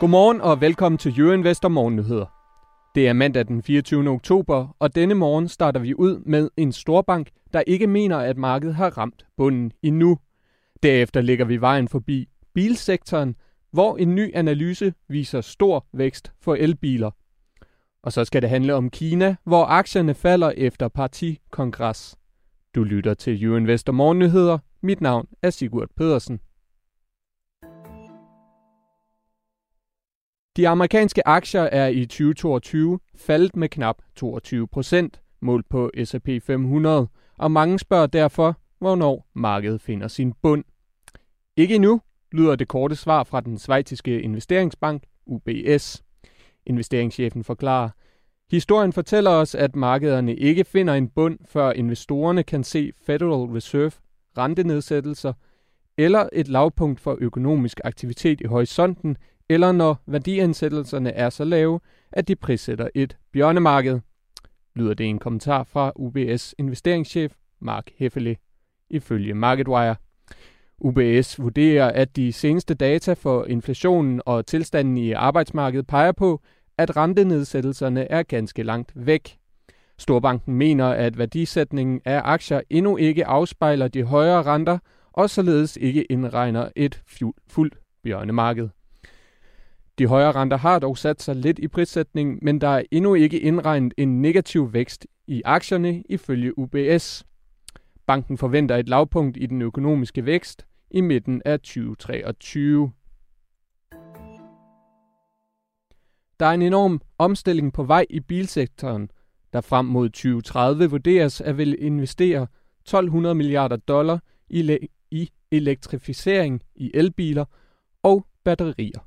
Godmorgen og velkommen til Jørgen Vester Morgennyheder. Det er mandag den 24. oktober, og denne morgen starter vi ud med en storbank, der ikke mener, at markedet har ramt bunden endnu. Derefter ligger vi vejen forbi bilsektoren, hvor en ny analyse viser stor vækst for elbiler. Og så skal det handle om Kina, hvor aktierne falder efter partikongres. Du lytter til Jørgen Vester Morgennyheder. Mit navn er Sigurd Pedersen. De amerikanske aktier er i 2022 faldet med knap 22 procent, målt på S&P 500, og mange spørger derfor, hvornår markedet finder sin bund. Ikke endnu, lyder det korte svar fra den svejtiske investeringsbank UBS. Investeringschefen forklarer, Historien fortæller os, at markederne ikke finder en bund, før investorerne kan se Federal Reserve rentenedsættelser eller et lavpunkt for økonomisk aktivitet i horisonten eller når værdiansættelserne er så lave, at de prissætter et bjørnemarked, lyder det en kommentar fra UBS investeringschef Mark Heffele, ifølge MarketWire. UBS vurderer, at de seneste data for inflationen og tilstanden i arbejdsmarkedet peger på, at rentenedsættelserne er ganske langt væk. Storbanken mener, at værdisætningen af aktier endnu ikke afspejler de højere renter, og således ikke indregner et fuldt bjørnemarked. De højere renter har dog sat sig lidt i prissætningen, men der er endnu ikke indregnet en negativ vækst i aktierne ifølge UBS. Banken forventer et lavpunkt i den økonomiske vækst i midten af 2023. Der er en enorm omstilling på vej i bilsektoren, der frem mod 2030 vurderes at vil investere 1200 milliarder dollar i, i elektrificering i elbiler og batterier.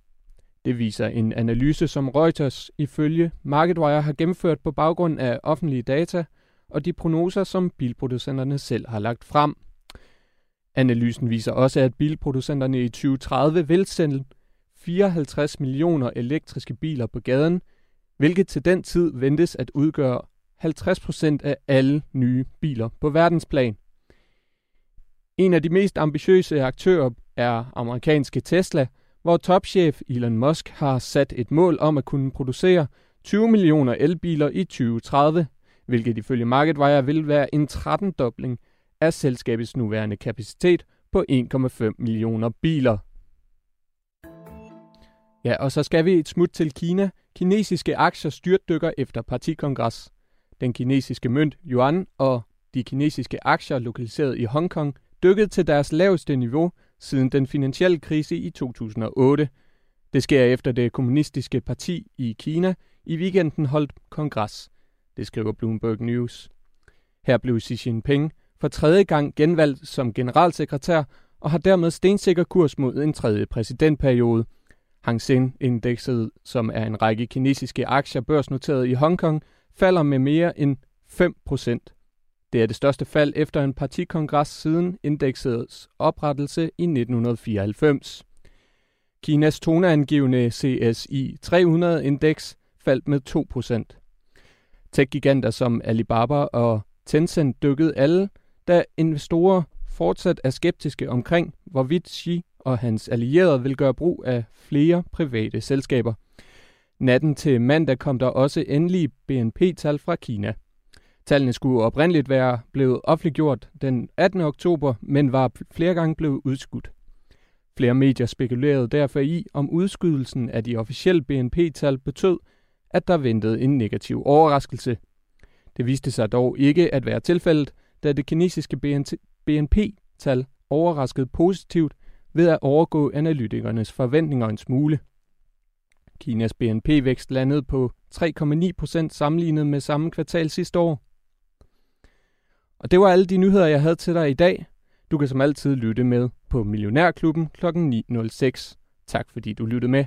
Det viser en analyse, som Reuters ifølge MarketWire har gennemført på baggrund af offentlige data og de prognoser, som bilproducenterne selv har lagt frem. Analysen viser også, at bilproducenterne i 2030 vil sende 54 millioner elektriske biler på gaden, hvilket til den tid ventes at udgøre 50 procent af alle nye biler på verdensplan. En af de mest ambitiøse aktører er amerikanske Tesla – hvor topchef Elon Musk har sat et mål om at kunne producere 20 millioner elbiler i 2030, hvilket ifølge MarketWire vil være en 13-dobling af selskabets nuværende kapacitet på 1,5 millioner biler. Ja, og så skal vi et smut til Kina. Kinesiske aktier styrtdykker efter partikongres. Den kinesiske mønt yuan og de kinesiske aktier lokaliseret i Hongkong dykkede til deres laveste niveau siden den finansielle krise i 2008. Det sker efter det kommunistiske parti i Kina i weekenden holdt kongres. Det skriver Bloomberg News. Her blev Xi Jinping for tredje gang genvalgt som generalsekretær og har dermed stensikker kurs mod en tredje præsidentperiode. Hang Seng-indekset, som er en række kinesiske aktier børsnoteret i Hongkong, falder med mere end 5 procent. Det er det største fald efter en partikongres siden indeksets oprettelse i 1994. Kinas toneangivende CSI 300-indeks faldt med 2%. Tech-giganter som Alibaba og Tencent dykkede alle, da investorer fortsat er skeptiske omkring, hvorvidt Xi og hans allierede vil gøre brug af flere private selskaber. Natten til mandag kom der også endelige BNP-tal fra Kina. Tallene skulle oprindeligt være blevet offentliggjort den 18. oktober, men var flere gange blevet udskudt. Flere medier spekulerede derfor i, om udskydelsen af de officielle BNP-tal betød, at der ventede en negativ overraskelse. Det viste sig dog ikke at være tilfældet, da det kinesiske BNP-tal overraskede positivt ved at overgå analytikernes forventninger en smule. Kinas BNP-vækst landede på 3,9 procent sammenlignet med samme kvartal sidste år. Og det var alle de nyheder, jeg havde til dig i dag. Du kan som altid lytte med på Millionærklubben kl. 9.06. Tak fordi du lyttede med.